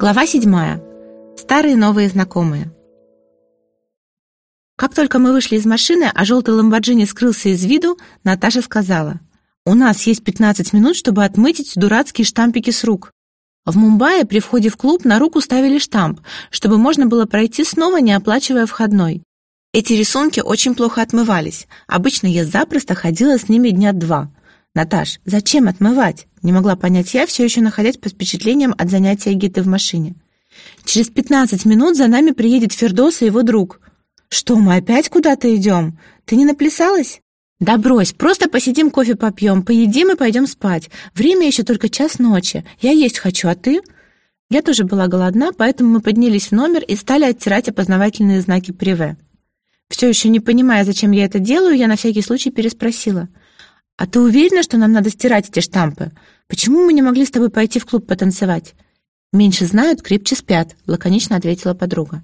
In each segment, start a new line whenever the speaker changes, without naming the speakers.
Глава седьмая. Старые новые знакомые. Как только мы вышли из машины, а желтый ламборджини скрылся из виду, Наташа сказала, «У нас есть 15 минут, чтобы отмыть эти дурацкие штампики с рук». В Мумбаи при входе в клуб на руку ставили штамп, чтобы можно было пройти снова, не оплачивая входной. Эти рисунки очень плохо отмывались. Обычно я запросто ходила с ними дня два. «Наташ, зачем отмывать?» Не могла понять я, все еще находясь под впечатлением от занятия Гиты в машине. «Через пятнадцать минут за нами приедет Фердос и его друг». «Что, мы опять куда-то идем? Ты не наплясалась?» «Да брось, просто посидим, кофе попьем, поедим и пойдем спать. Время еще только час ночи. Я есть хочу, а ты?» Я тоже была голодна, поэтому мы поднялись в номер и стали оттирать опознавательные знаки Приве. Все еще не понимая, зачем я это делаю, я на всякий случай переспросила. «А ты уверена, что нам надо стирать эти штампы? Почему мы не могли с тобой пойти в клуб потанцевать?» «Меньше знают, крепче спят», — лаконично ответила подруга.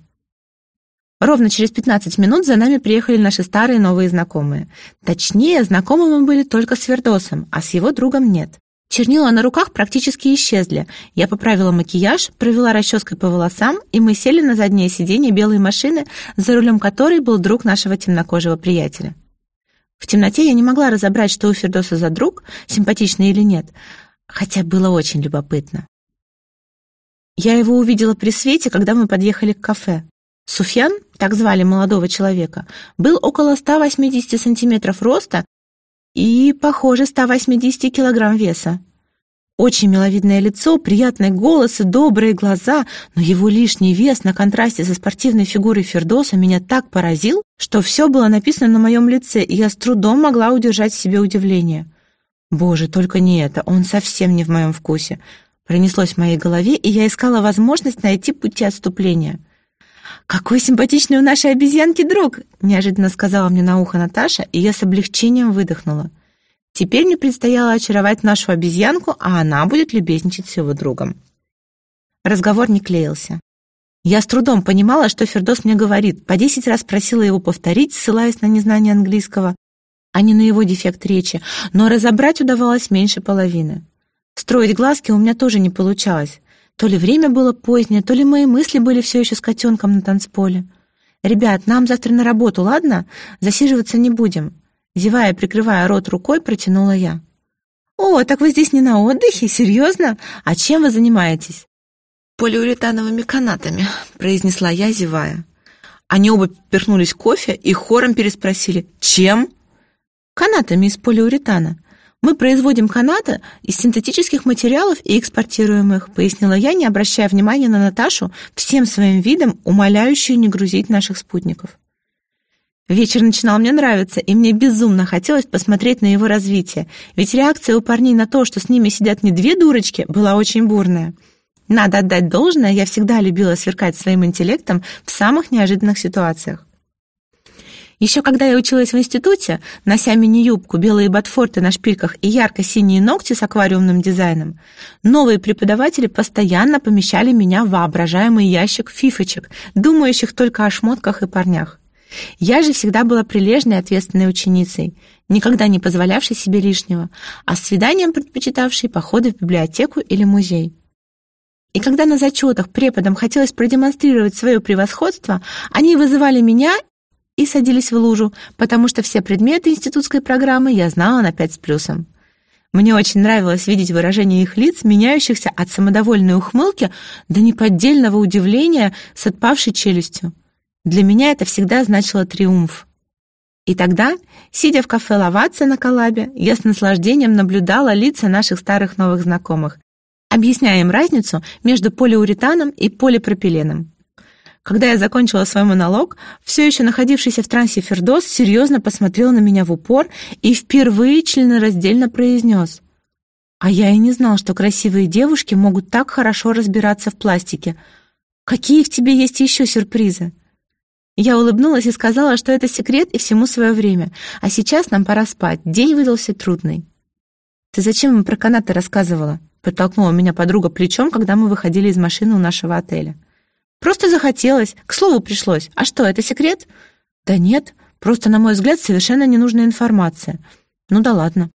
Ровно через 15 минут за нами приехали наши старые новые знакомые. Точнее, знакомы мы были только с Вердосом, а с его другом нет. Чернила на руках практически исчезли. Я поправила макияж, провела расческой по волосам, и мы сели на заднее сиденье белой машины, за рулем которой был друг нашего темнокожего приятеля. В темноте я не могла разобрать, что у Фердоса за друг, симпатичный или нет, хотя было очень любопытно. Я его увидела при свете, когда мы подъехали к кафе. Суфьян, так звали молодого человека, был около 180 сантиметров роста и, похоже, 180 килограмм веса. Очень миловидное лицо, приятный голос и добрые глаза, но его лишний вес на контрасте со спортивной фигурой Фердоса меня так поразил, что все было написано на моем лице, и я с трудом могла удержать в себе удивление. Боже, только не это, он совсем не в моем вкусе. Пронеслось в моей голове, и я искала возможность найти пути отступления. «Какой симпатичный у нашей обезьянки друг!» неожиданно сказала мне на ухо Наташа, и я с облегчением выдохнула. Теперь мне предстояло очаровать нашу обезьянку, а она будет любезничать с его другом. Разговор не клеился. Я с трудом понимала, что Фердос мне говорит, по десять раз просила его повторить, ссылаясь на незнание английского, а не на его дефект речи, но разобрать удавалось меньше половины. Строить глазки у меня тоже не получалось. То ли время было позднее, то ли мои мысли были все еще с котенком на танцполе. «Ребят, нам завтра на работу, ладно? Засиживаться не будем. Зевая, прикрывая рот рукой, протянула я. «О, так вы здесь не на отдыхе? Серьезно? А чем вы занимаетесь?» «Полиуретановыми канатами», — произнесла я, зевая. Они оба перхнулись кофе и хором переспросили «Чем?» «Канатами из полиуретана. Мы производим канаты из синтетических материалов и экспортируем их», пояснила я, не обращая внимания на Наташу, всем своим видом умоляющую не грузить наших спутников. Вечер начинал мне нравиться, и мне безумно хотелось посмотреть на его развитие, ведь реакция у парней на то, что с ними сидят не две дурочки, была очень бурная. Надо отдать должное, я всегда любила сверкать своим интеллектом в самых неожиданных ситуациях. Еще когда я училась в институте, нося мини-юбку, белые ботфорты на шпильках и ярко-синие ногти с аквариумным дизайном, новые преподаватели постоянно помещали меня в воображаемый ящик фифочек, думающих только о шмотках и парнях. Я же всегда была прилежной и ответственной ученицей, никогда не позволявшей себе лишнего, а свиданием предпочитавшей походы в библиотеку или музей. И когда на зачетах преподам хотелось продемонстрировать свое превосходство, они вызывали меня и садились в лужу, потому что все предметы институтской программы я знала на пять с плюсом. Мне очень нравилось видеть выражение их лиц, меняющихся от самодовольной ухмылки до неподдельного удивления с отпавшей челюстью. Для меня это всегда значило триумф. И тогда, сидя в кафе «Лавация» на Калабе, я с наслаждением наблюдала лица наших старых новых знакомых, объясняя им разницу между полиуретаном и полипропиленом. Когда я закончила свой монолог, все еще находившийся в трансе Фердос серьезно посмотрел на меня в упор и впервые членораздельно произнес. «А я и не знал, что красивые девушки могут так хорошо разбираться в пластике. Какие в тебе есть еще сюрпризы?» Я улыбнулась и сказала, что это секрет и всему свое время, а сейчас нам пора спать, день выдался трудный. «Ты зачем им про канаты рассказывала?» подтолкнула меня подруга плечом, когда мы выходили из машины у нашего отеля. «Просто захотелось, к слову пришлось. А что, это секрет?» «Да нет, просто, на мой взгляд, совершенно ненужная информация. Ну да ладно».